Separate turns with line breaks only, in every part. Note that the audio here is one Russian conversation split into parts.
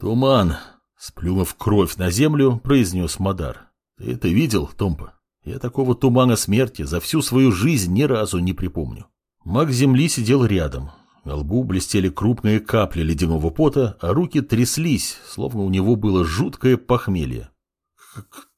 Туман, сплюнув кровь на землю, произнес Мадар. Ты это видел, Томпа? Я такого тумана смерти за всю свою жизнь ни разу не припомню. Маг земли сидел рядом. На лбу блестели крупные капли ледяного пота, а руки тряслись, словно у него было жуткое похмелье.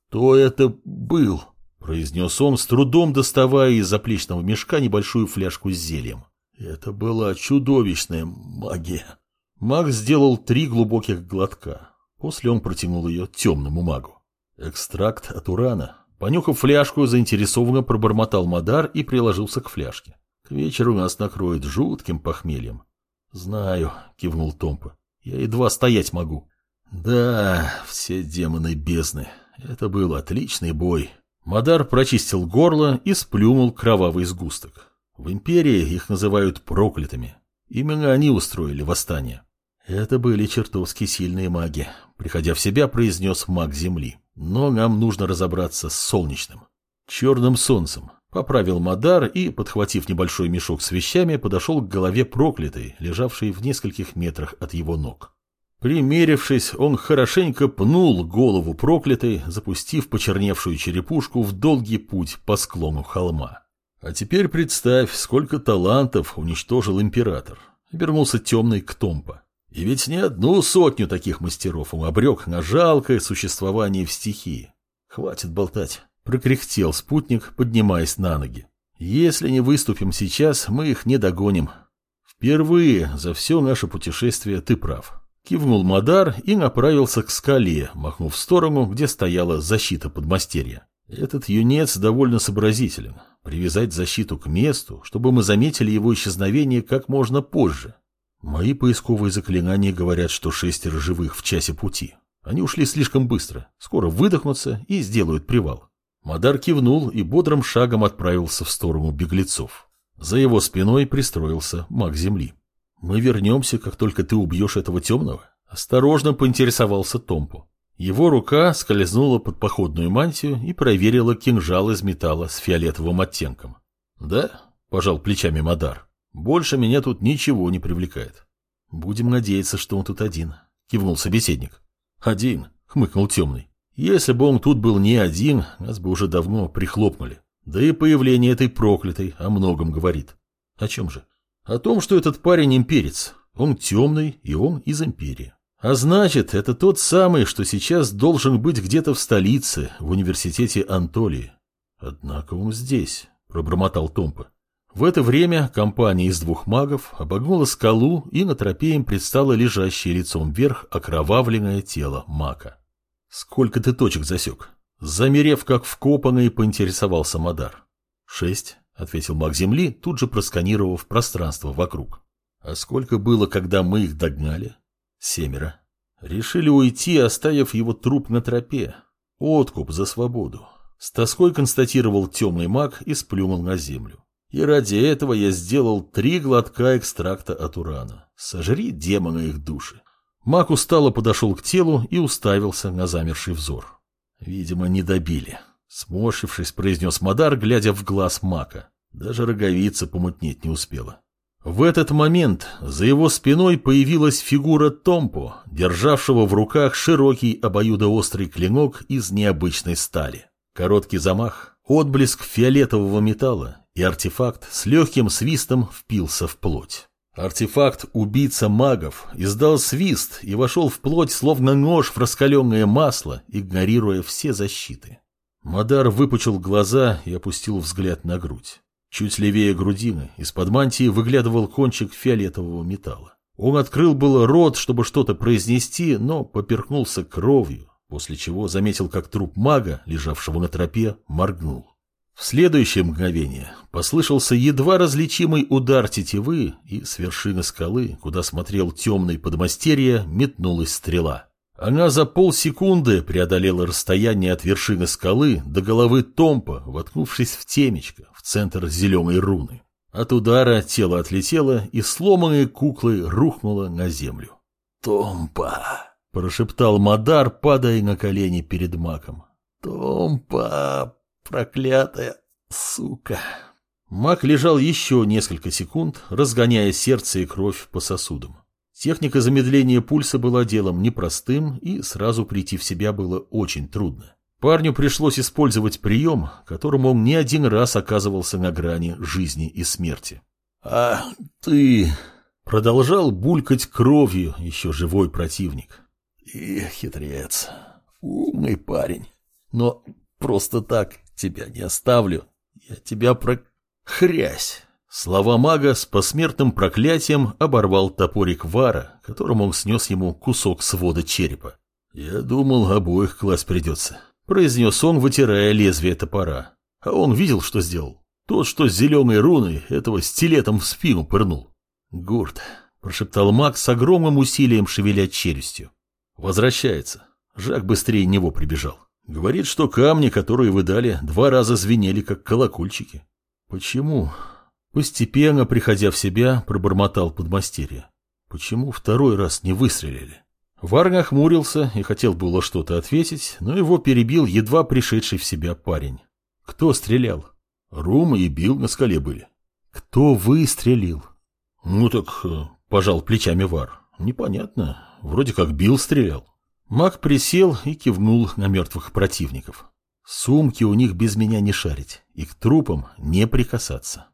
«Кто это был?» — произнес он, с трудом доставая из заплечного мешка небольшую фляжку с зельем. «Это была чудовищная магия». Маг сделал три глубоких глотка. После он протянул ее темному магу. Экстракт от урана. Понюхав фляжку, заинтересованно пробормотал Мадар и приложился к фляжке. К вечеру нас накроет жутким похмельем. Знаю, кивнул Томпа. Я едва стоять могу. Да, все демоны бездны. Это был отличный бой. Мадар прочистил горло и сплюнул кровавый сгусток. В империи их называют проклятыми. Именно они устроили восстание. Это были чертовски сильные маги, приходя в себя, произнес маг Земли. Но нам нужно разобраться с солнечным. Черным солнцем. Поправил Мадар и, подхватив небольшой мешок с вещами, подошел к голове проклятой, лежавшей в нескольких метрах от его ног. Примерившись, он хорошенько пнул голову проклятой, запустив почерневшую черепушку в долгий путь по склону холма. А теперь представь, сколько талантов уничтожил император. Вернулся темный к Томпа. И ведь не одну сотню таких мастеров он обрек на жалкое существование в стихии. Хватит болтать. Прокряхтел спутник, поднимаясь на ноги. Если не выступим сейчас, мы их не догоним. Впервые за все наше путешествие ты прав. Кивнул Мадар и направился к скале, махнув в сторону, где стояла защита подмастерья. Этот юнец довольно сообразителен. Привязать защиту к месту, чтобы мы заметили его исчезновение как можно позже. Мои поисковые заклинания говорят, что шестеро живых в часе пути. Они ушли слишком быстро, скоро выдохнутся и сделают привал. Мадар кивнул и бодрым шагом отправился в сторону беглецов. За его спиной пристроился маг земли. «Мы вернемся, как только ты убьешь этого темного?» Осторожно поинтересовался Томпу. Его рука скользнула под походную мантию и проверила кинжал из металла с фиолетовым оттенком. «Да?» – пожал плечами Мадар. «Больше меня тут ничего не привлекает». «Будем надеяться, что он тут один», – кивнул собеседник. «Один», – хмыкнул темный. Если бы он тут был не один, нас бы уже давно прихлопнули. Да и появление этой проклятой о многом говорит. О чем же? О том, что этот парень имперец. Он темный, и он из империи. А значит, это тот самый, что сейчас должен быть где-то в столице, в университете Антолии. Однако он здесь, пробормотал Томпа. В это время компания из двух магов обогнула скалу, и на тропе им предстало лежащее лицом вверх окровавленное тело мака. «Сколько ты точек засек?» Замерев, как вкопанный, поинтересовался Мадар. «Шесть», — ответил маг Земли, тут же просканировав пространство вокруг. «А сколько было, когда мы их догнали?» «Семеро». Решили уйти, оставив его труп на тропе. Откуп за свободу. С тоской констатировал темный маг и сплюнул на землю. И ради этого я сделал три глотка экстракта от урана. Сожри демона их души. Мак устало подошел к телу и уставился на замерший взор. Видимо, не добили. Сморщившись, произнес Мадар, глядя в глаз Мака. Даже роговица помутнеть не успела. В этот момент за его спиной появилась фигура Томпо, державшего в руках широкий обоюдоострый клинок из необычной стали. Короткий замах, отблеск фиолетового металла, и артефакт с легким свистом впился в плоть. Артефакт «Убийца магов» издал свист и вошел в плоть, словно нож в раскаленное масло, игнорируя все защиты. Мадар выпучил глаза и опустил взгляд на грудь. Чуть левее грудины из-под мантии выглядывал кончик фиолетового металла. Он открыл было рот, чтобы что-то произнести, но поперхнулся кровью, после чего заметил, как труп мага, лежавшего на тропе, моргнул. В следующее мгновение послышался едва различимый удар тетивы, и с вершины скалы, куда смотрел темный подмастерье, метнулась стрела. Она за полсекунды преодолела расстояние от вершины скалы до головы Томпа, воткнувшись в темечко, в центр зеленой руны. От удара тело отлетело, и сломанной куклой рухнуло на землю. «Томпа!» – прошептал Мадар, падая на колени перед маком. «Томпа! Проклятая сука. Маг лежал еще несколько секунд, разгоняя сердце и кровь по сосудам. Техника замедления пульса была делом непростым, и сразу прийти в себя было очень трудно. Парню пришлось использовать прием, которым он не один раз оказывался на грани жизни и смерти. «А ты...» — продолжал булькать кровью еще живой противник. «И хитрец, умный парень, но просто так тебя не оставлю. Я тебя про... хрясь!» Слова мага с посмертным проклятием оборвал топорик Вара, которым он снес ему кусок свода черепа. «Я думал, обоих класть придется», — произнес он, вытирая лезвие топора. А он видел, что сделал. Тот, что с зеленой руной, этого стилетом в спину пырнул. «Гурт», — прошептал маг с огромным усилием шевеля челюстью. «Возвращается». Жак быстрее него прибежал. Говорит, что камни, которые вы дали, два раза звенели, как колокольчики. Почему? Постепенно, приходя в себя, пробормотал подмастерье. Почему второй раз не выстрелили? Варн охмурился и хотел было что-то ответить, но его перебил едва пришедший в себя парень. Кто стрелял? Рума и Бил на скале были. Кто выстрелил? Ну так, э, пожал плечами Вар. Непонятно. Вроде как Бил стрелял. Маг присел и кивнул на мертвых противников. Сумки у них без меня не шарить и к трупам не прикасаться.